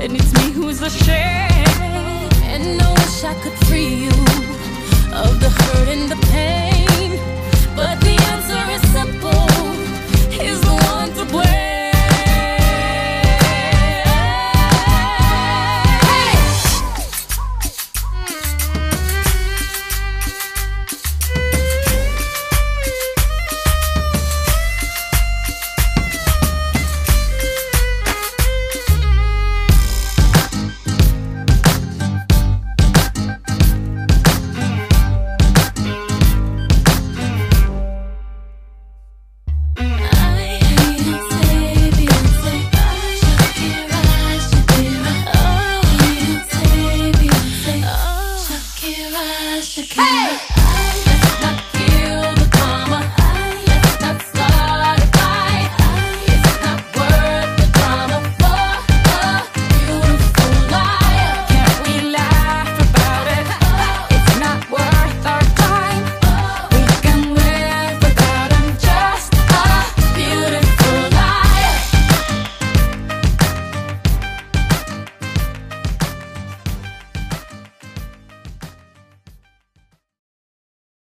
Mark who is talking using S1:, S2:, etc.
S1: and it's me who's ashamed.
S2: And I wish I could. I hey! I.